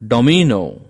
domino.